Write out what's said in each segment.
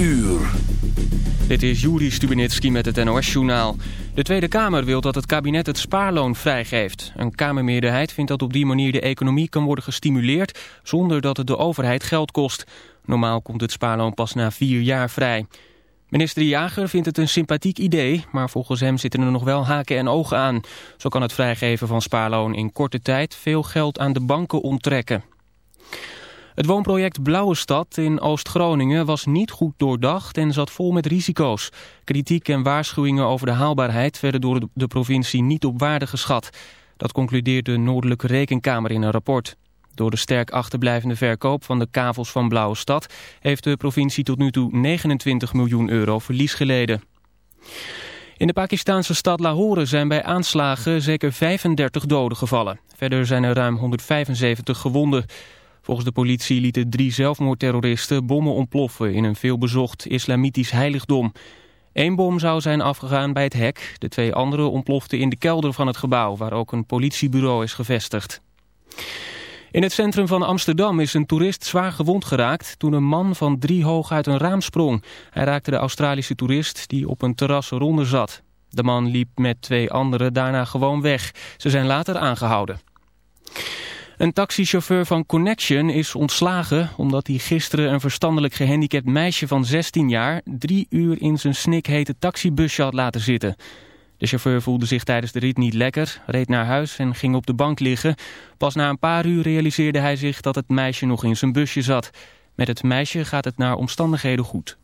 uur. Dit is Juri Stubenitski met het NOS-journaal. De Tweede Kamer wil dat het kabinet het spaarloon vrijgeeft. Een Kamermeerderheid vindt dat op die manier de economie kan worden gestimuleerd... zonder dat het de overheid geld kost. Normaal komt het spaarloon pas na vier jaar vrij. Minister Jager vindt het een sympathiek idee... maar volgens hem zitten er nog wel haken en ogen aan. Zo kan het vrijgeven van spaarloon in korte tijd veel geld aan de banken onttrekken. Het woonproject Blauwe Stad in Oost-Groningen was niet goed doordacht en zat vol met risico's. Kritiek en waarschuwingen over de haalbaarheid werden door de provincie niet op waarde geschat. Dat concludeert de Noordelijke Rekenkamer in een rapport. Door de sterk achterblijvende verkoop van de kavels van Blauwe Stad... heeft de provincie tot nu toe 29 miljoen euro verlies geleden. In de Pakistanse stad Lahore zijn bij aanslagen zeker 35 doden gevallen. Verder zijn er ruim 175 gewonden. Volgens de politie lieten drie zelfmoordterroristen bommen ontploffen in een veelbezocht islamitisch heiligdom. Eén bom zou zijn afgegaan bij het hek, de twee andere ontploften in de kelder van het gebouw waar ook een politiebureau is gevestigd. In het centrum van Amsterdam is een toerist zwaar gewond geraakt toen een man van drie hoog uit een raam sprong. Hij raakte de Australische toerist die op een terras eronder zat. De man liep met twee anderen daarna gewoon weg. Ze zijn later aangehouden. Een taxichauffeur van Connection is ontslagen omdat hij gisteren een verstandelijk gehandicapt meisje van 16 jaar drie uur in zijn snikhete taxibusje had laten zitten. De chauffeur voelde zich tijdens de rit niet lekker, reed naar huis en ging op de bank liggen. Pas na een paar uur realiseerde hij zich dat het meisje nog in zijn busje zat. Met het meisje gaat het naar omstandigheden goed.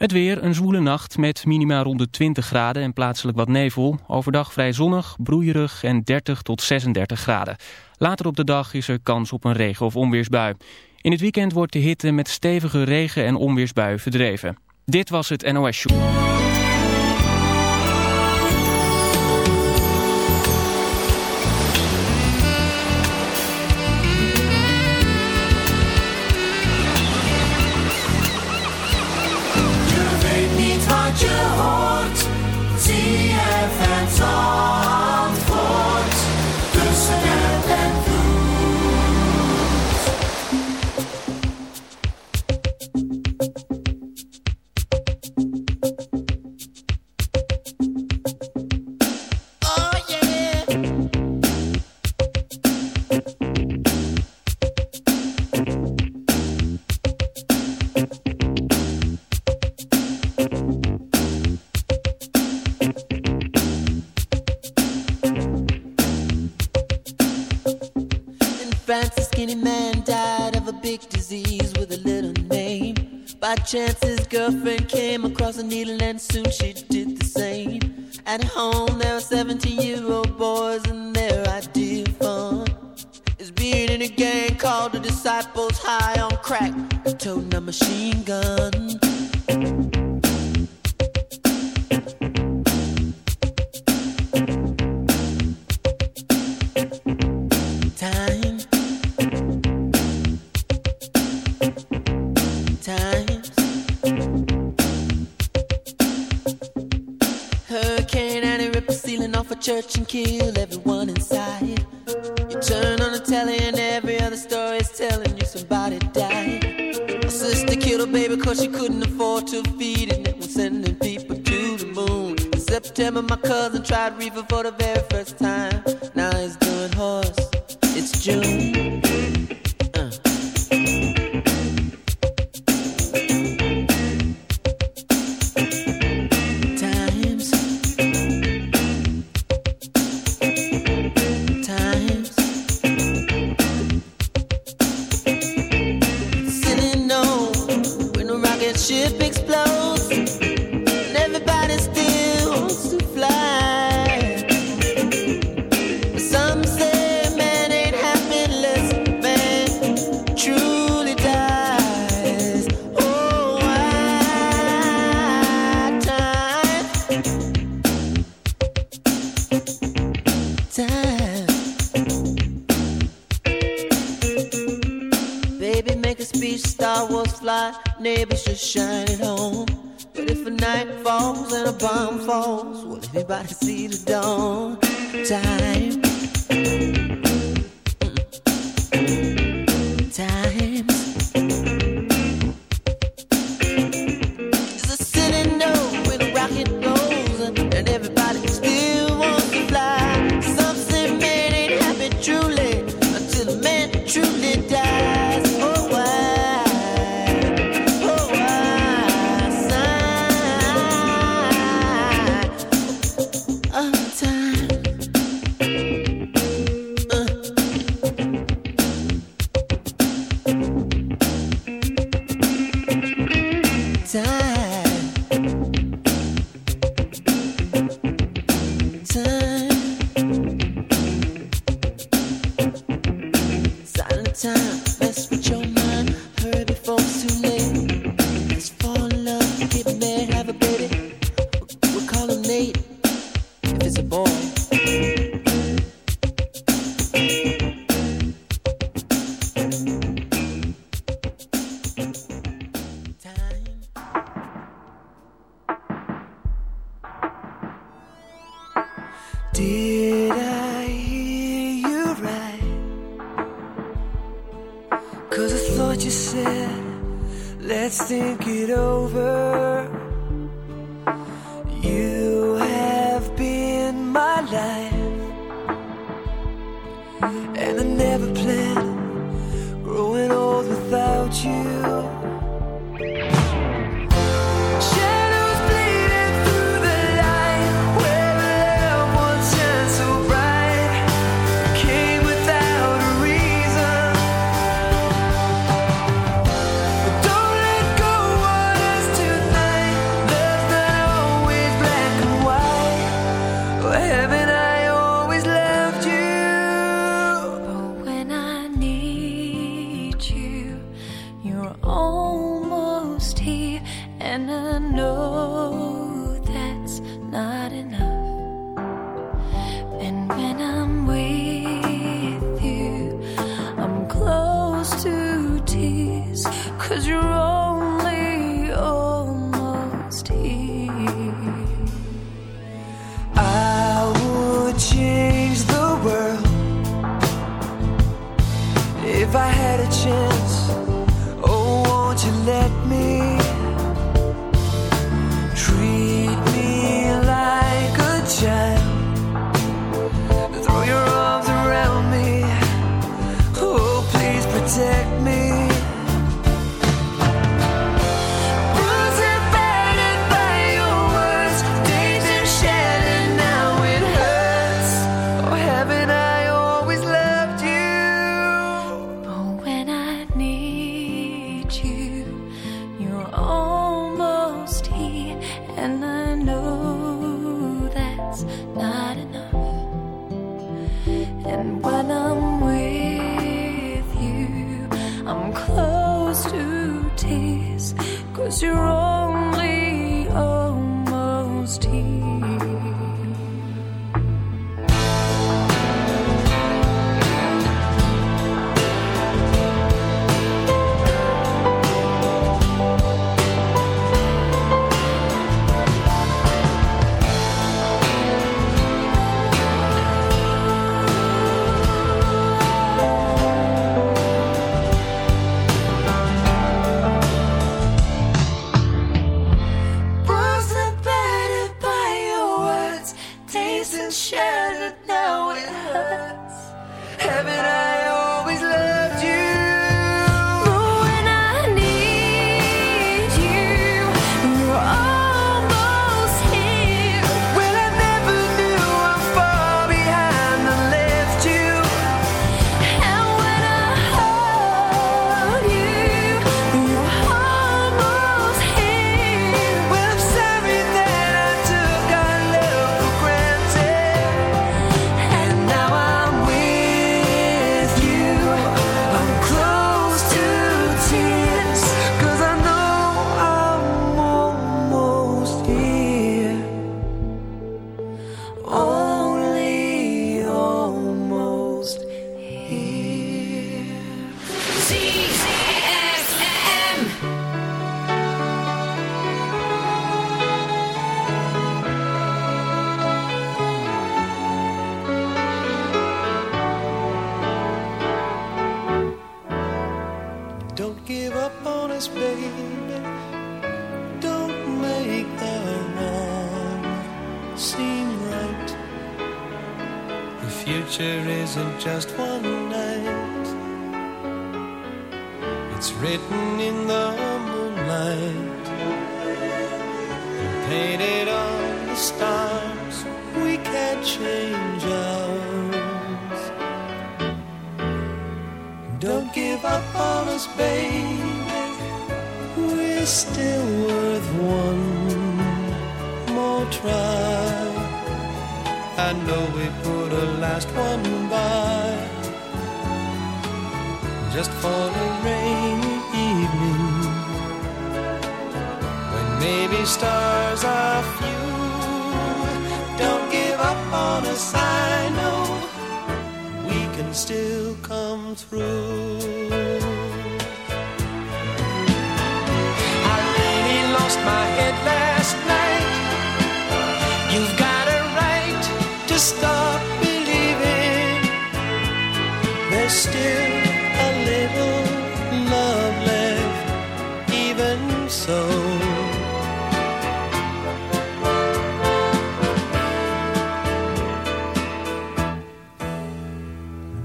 Het weer, een zwoele nacht met minima rond de 20 graden en plaatselijk wat nevel. Overdag vrij zonnig, broeierig en 30 tot 36 graden. Later op de dag is er kans op een regen- of onweersbui. In het weekend wordt de hitte met stevige regen- en onweersbui verdreven. Dit was het NOS Show. chances. Cause she couldn't afford to feed it. Was sending people to the moon. In September, my cousin tried reefer for the very first time. Now he's doing horse. It's June.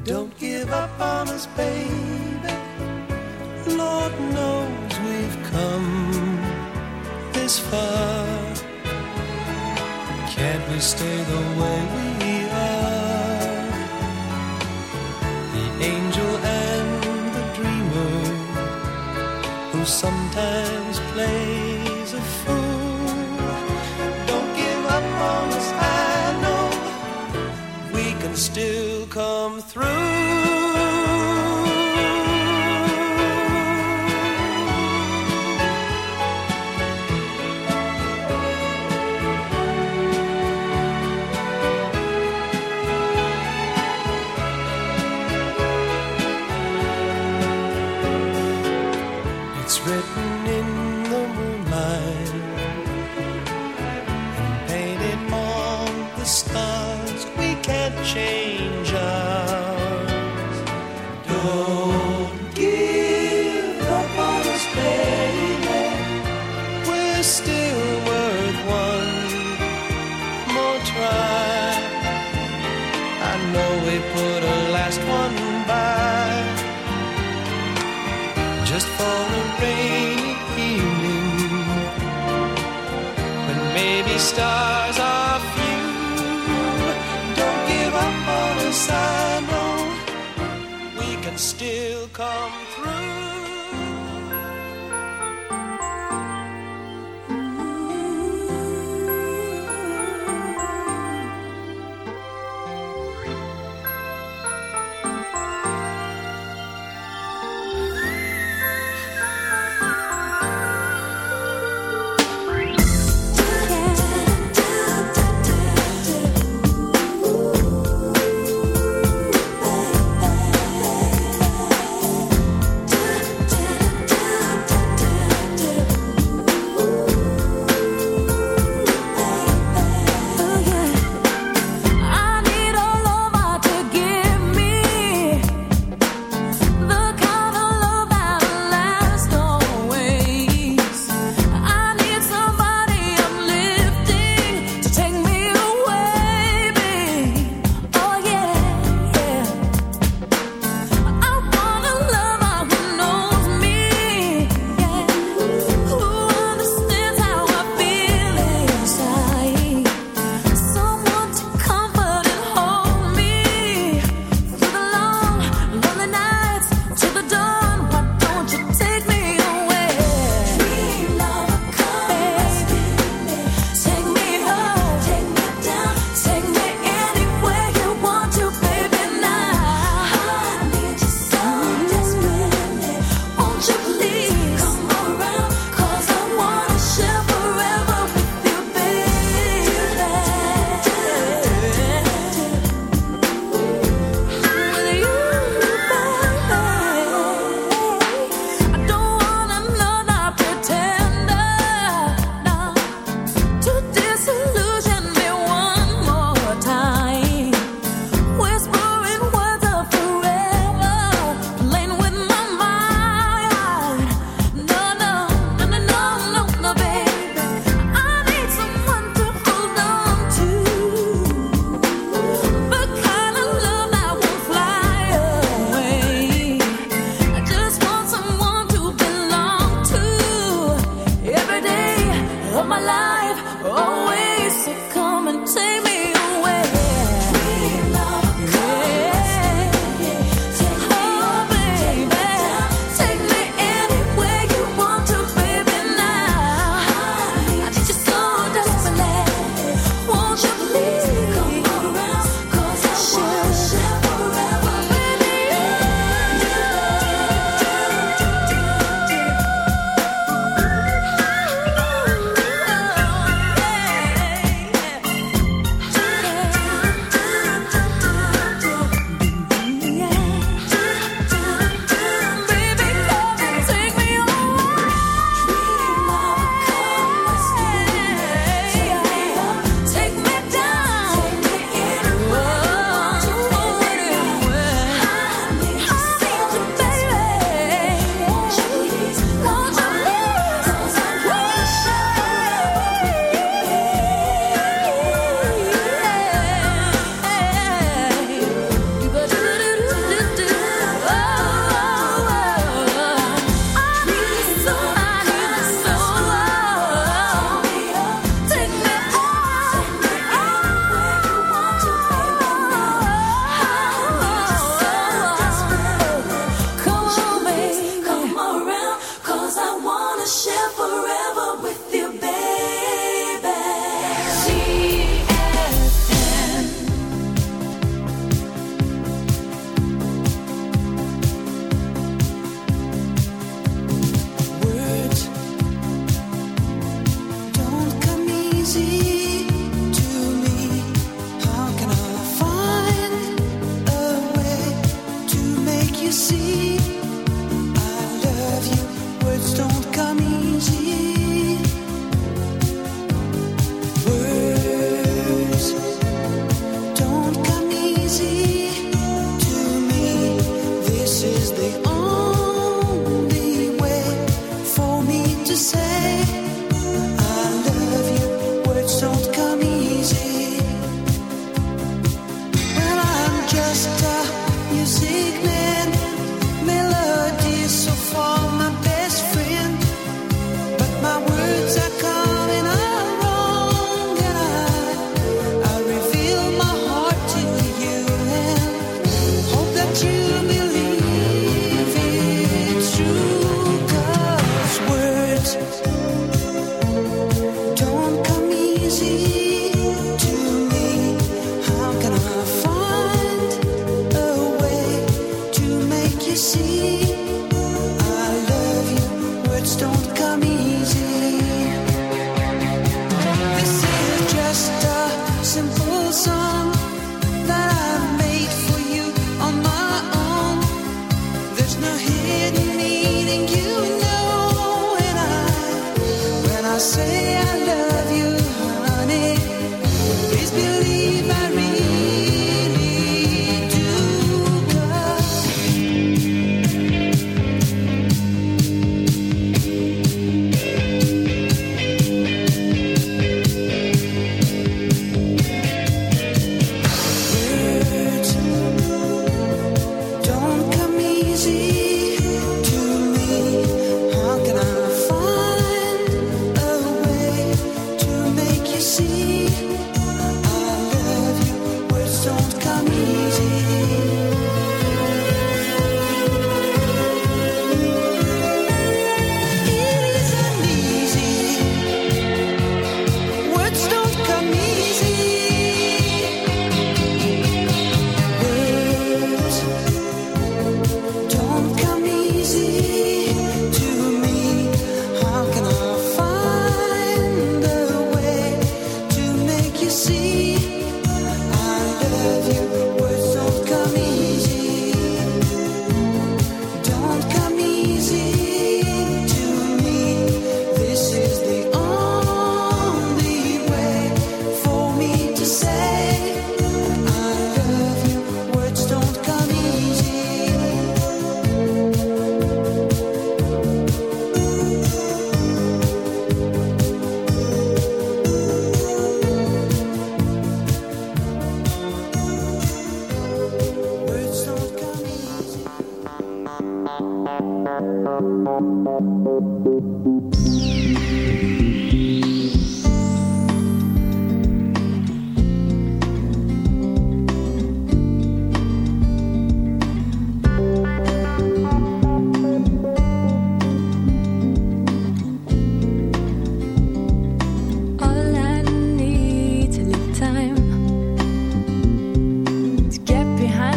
Don't give up on us, baby. Lord knows we've come this far. Can't we stay the way we through.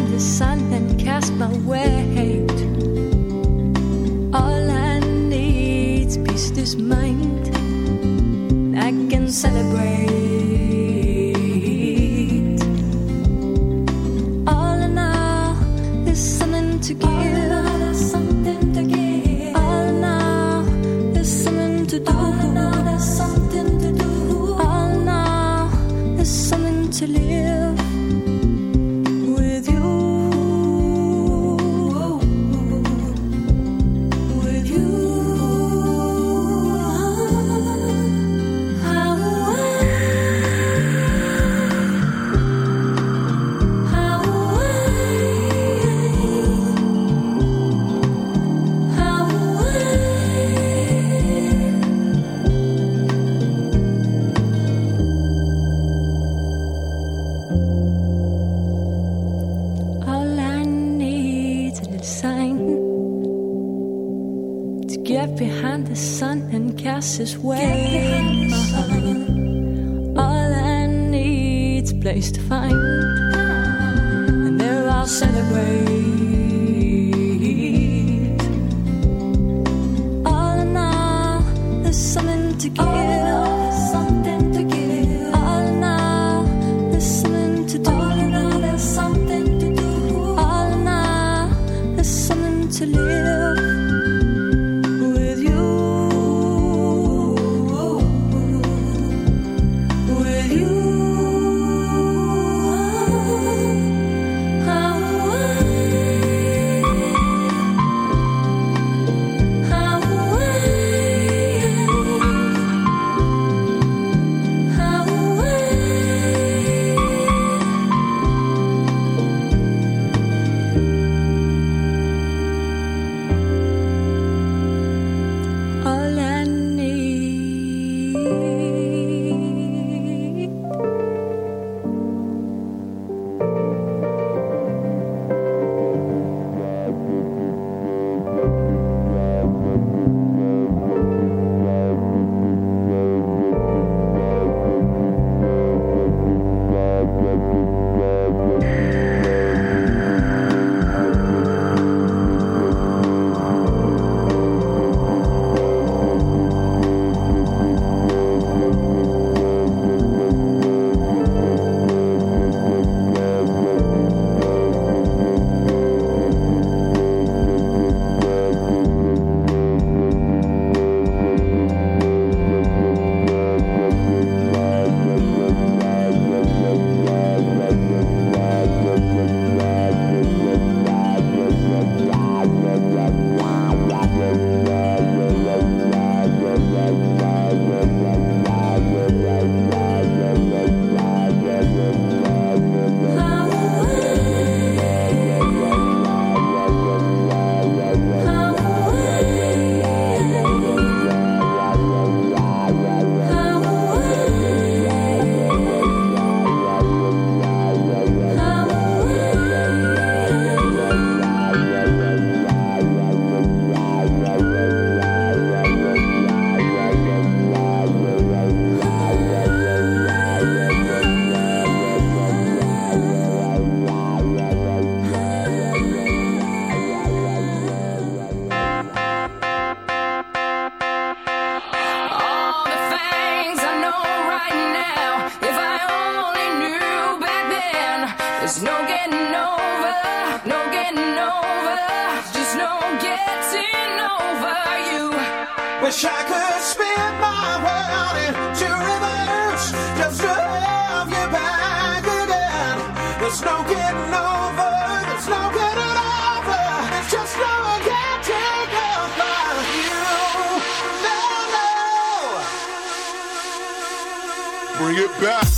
the sun and cast my way. this way. Ook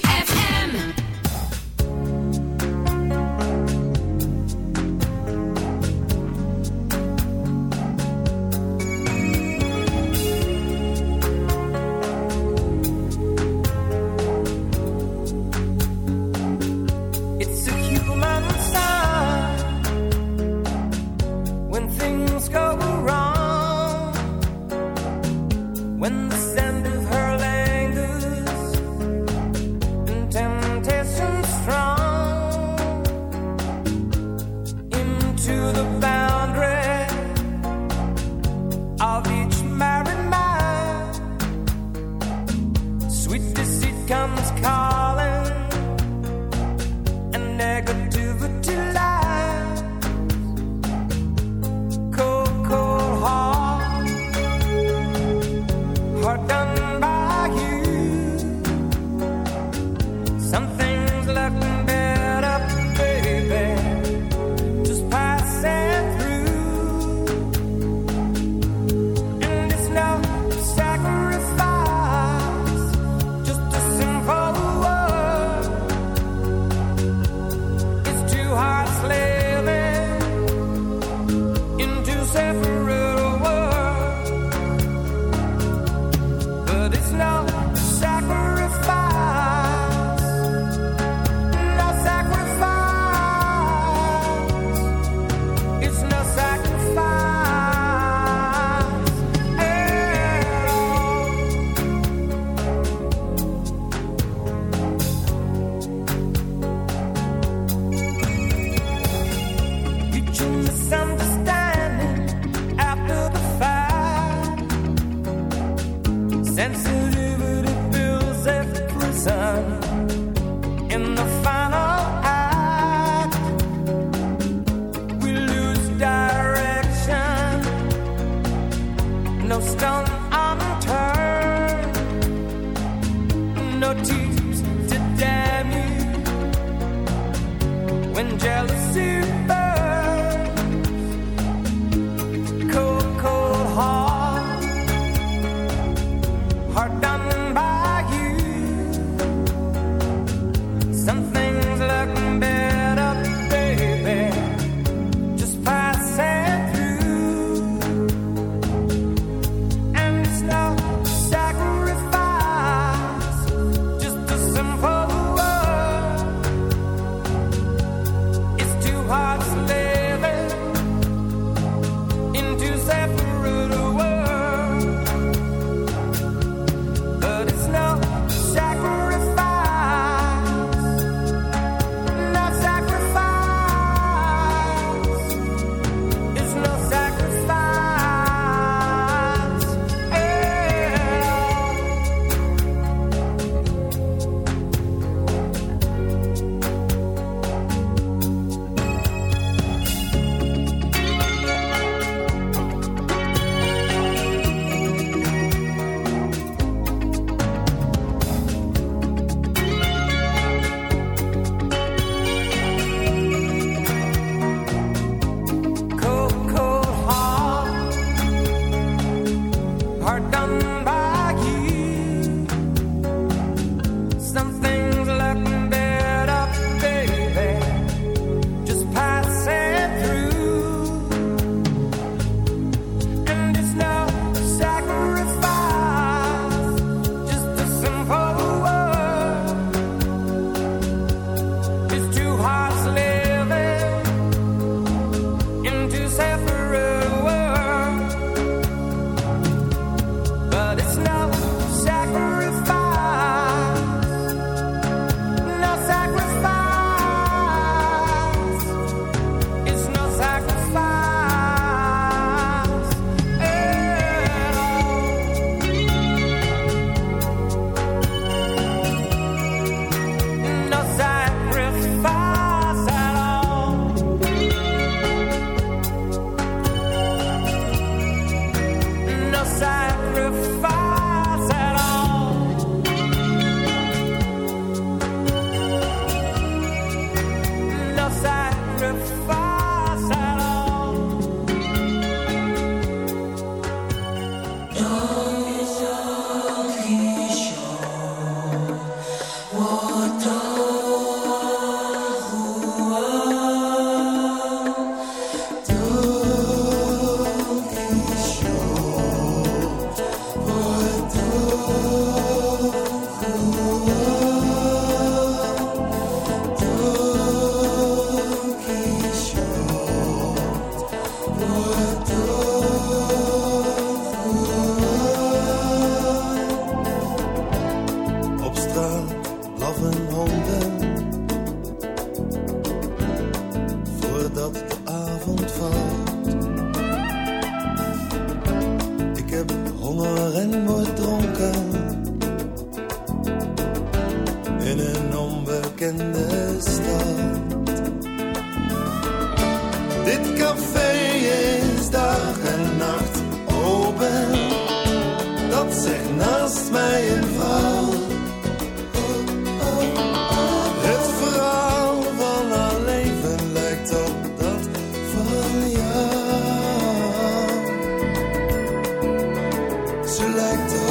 Ze lijkt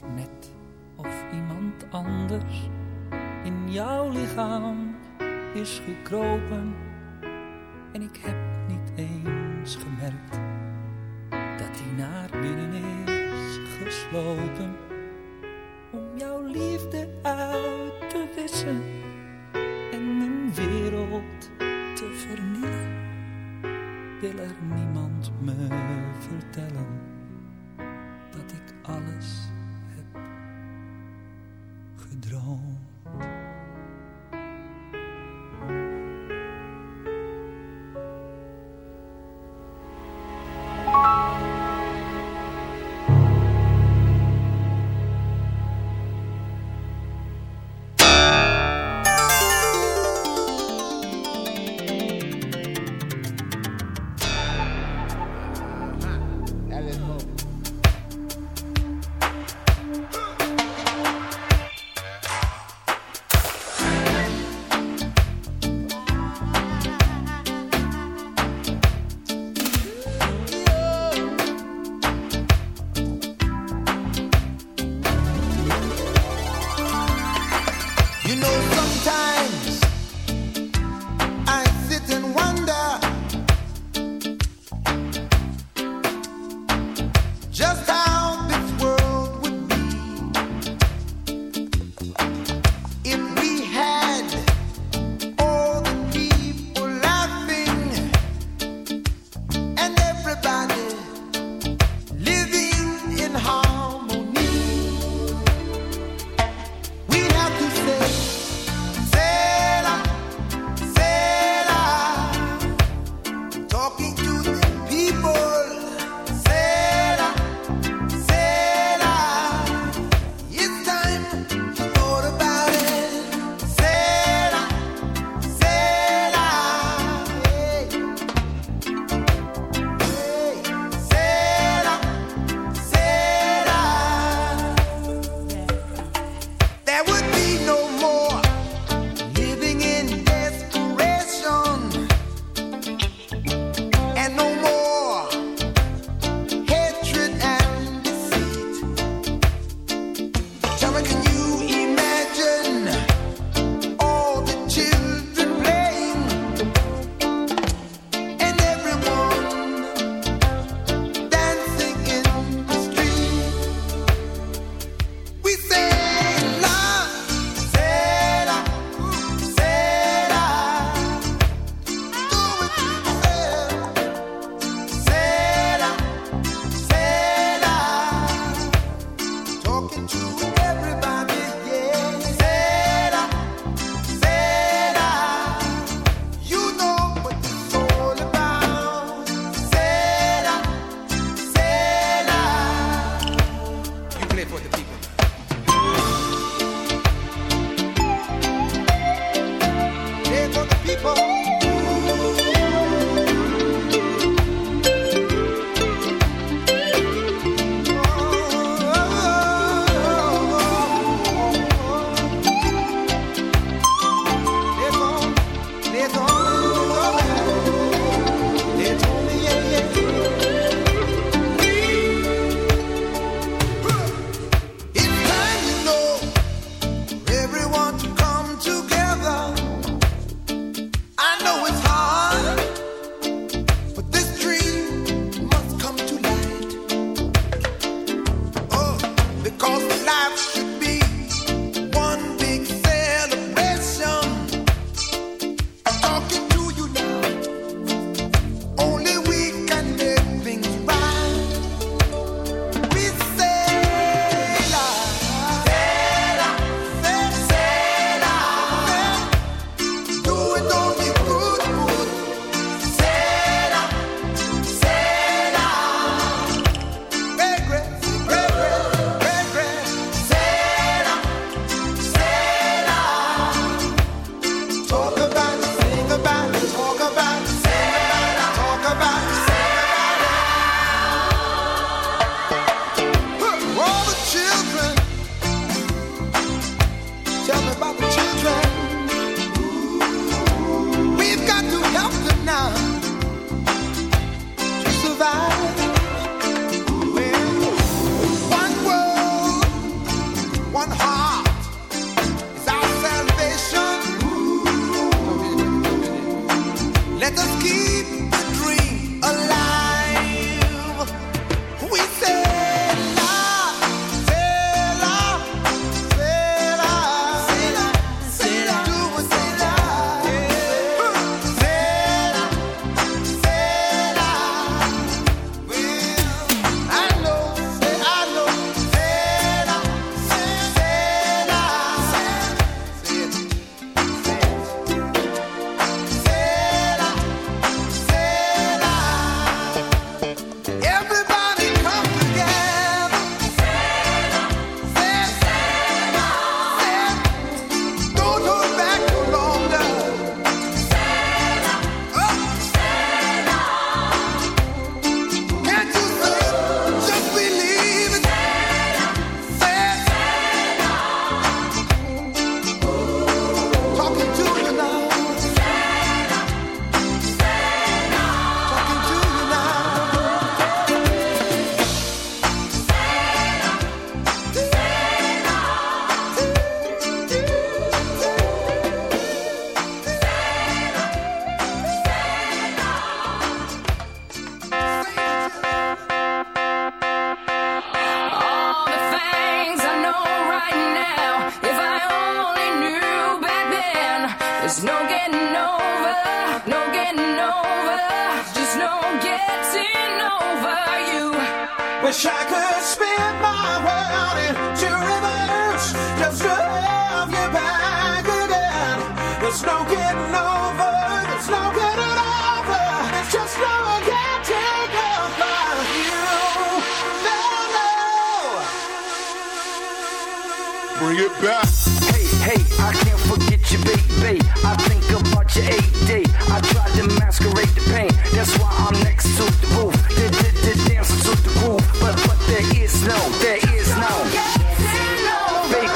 net of iemand anders in jouw lichaam is gekropen. En ik heb niet eens gemerkt dat hij naar binnen is geslopen. Om jouw liefde uit te wissen en mijn wereld te vernielen. Wil er niemand me vertellen dat ik alles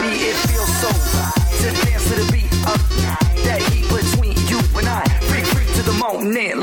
Baby, it feels so to dance to the beat of that heat between you and I. Free, free to the moment,